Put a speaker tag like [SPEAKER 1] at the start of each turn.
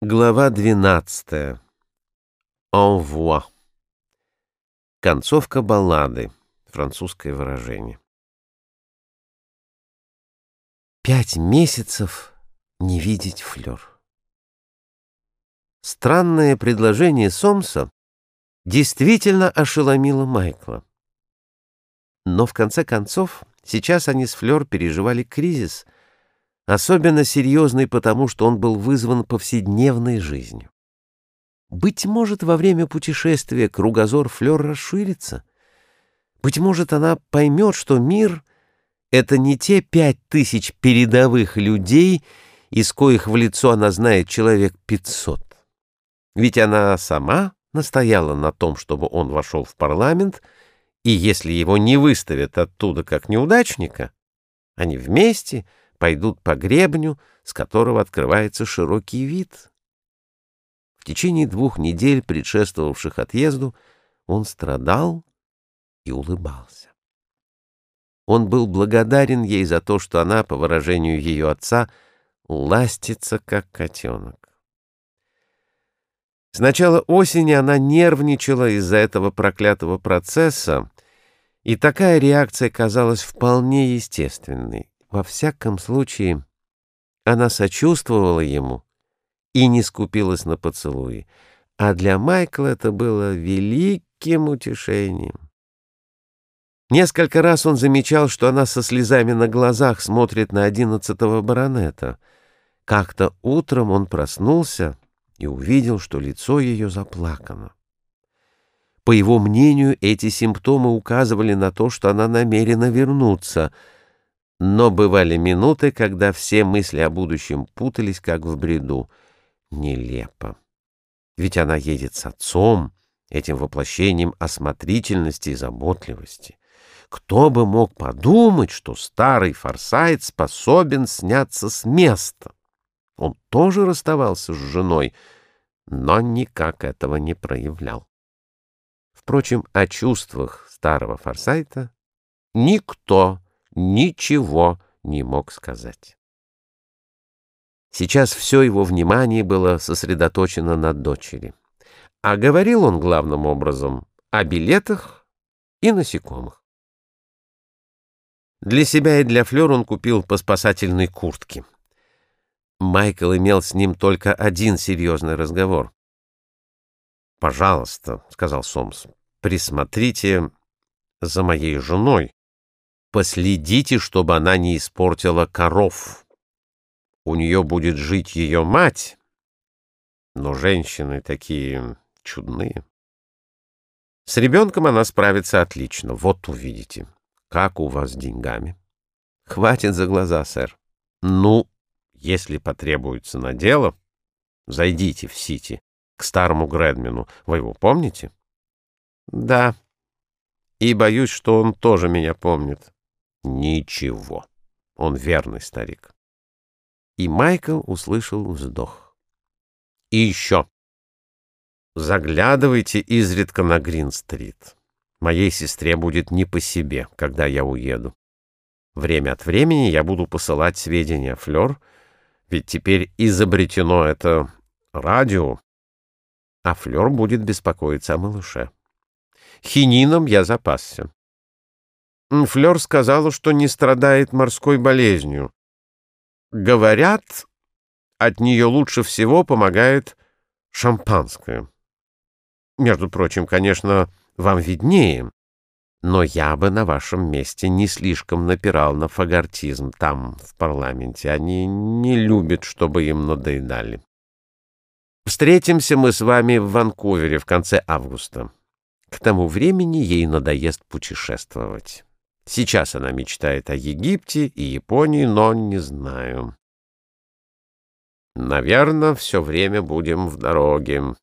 [SPEAKER 1] Глава 12. Envoi. Концовка баллады. Французское выражение. Пять месяцев не видеть Флёр. Странное предложение Сомса действительно ошеломило Майкла. Но в конце концов сейчас они с Флёр переживали кризис — особенно серьезный потому, что он был вызван повседневной жизнью. Быть может, во время путешествия кругозор Флёр расширится. Быть может, она поймет, что мир — это не те пять тысяч передовых людей, из коих в лицо она знает человек пятьсот. Ведь она сама настояла на том, чтобы он вошел в парламент, и если его не выставят оттуда как неудачника, они вместе — пойдут по гребню, с которого открывается широкий вид. В течение двух недель, предшествовавших отъезду, он страдал и улыбался. Он был благодарен ей за то, что она, по выражению ее отца, ластится, как котенок. С начала осени она нервничала из-за этого проклятого процесса, и такая реакция казалась вполне естественной. Во всяком случае, она сочувствовала ему и не скупилась на поцелуи, а для Майкла это было великим утешением. Несколько раз он замечал, что она со слезами на глазах смотрит на одиннадцатого баронета. Как-то утром он проснулся и увидел, что лицо ее заплакано. По его мнению, эти симптомы указывали на то, что она намерена вернуться — но бывали минуты, когда все мысли о будущем путались, как в бреду. Нелепо. Ведь она едет с отцом, этим воплощением осмотрительности и заботливости. Кто бы мог подумать, что старый Форсайт способен сняться с места? Он тоже расставался с женой, но никак этого не проявлял. Впрочем, о чувствах старого Форсайта никто ничего не мог сказать. Сейчас все его внимание было сосредоточено на дочери. А говорил он главным образом о билетах и насекомых. Для себя и для Флёр он купил по спасательной куртке. Майкл имел с ним только один серьезный разговор. «Пожалуйста», — сказал Сомс, — «присмотрите за моей женой. Последите, чтобы она не испортила коров. У нее будет жить ее мать, но женщины такие чудные. С ребенком она справится отлично, вот увидите. Как у вас с деньгами? Хватит за глаза, сэр. Ну, если потребуется на дело, зайдите в Сити, к старому Гредмену. Вы его помните? Да. И боюсь, что он тоже меня помнит. Ничего. Он верный старик. И Майкл услышал вздох. И еще. Заглядывайте изредка на Грин-стрит. Моей сестре будет не по себе, когда я уеду. Время от времени я буду посылать сведения Флёр, ведь теперь изобретено это радио, а Флёр будет беспокоиться о малыше. Хинином я запасся. Флёр сказала, что не страдает морской болезнью. Говорят, от нее лучше всего помогает шампанское. Между прочим, конечно, вам виднее, но я бы на вашем месте не слишком напирал на фагортизм там, в парламенте. Они не любят, чтобы им надоедали. Встретимся мы с вами в Ванкувере в конце августа. К тому времени ей надоест путешествовать. Сейчас она мечтает о Египте и Японии, но не знаю. Наверное, все время будем в дороге.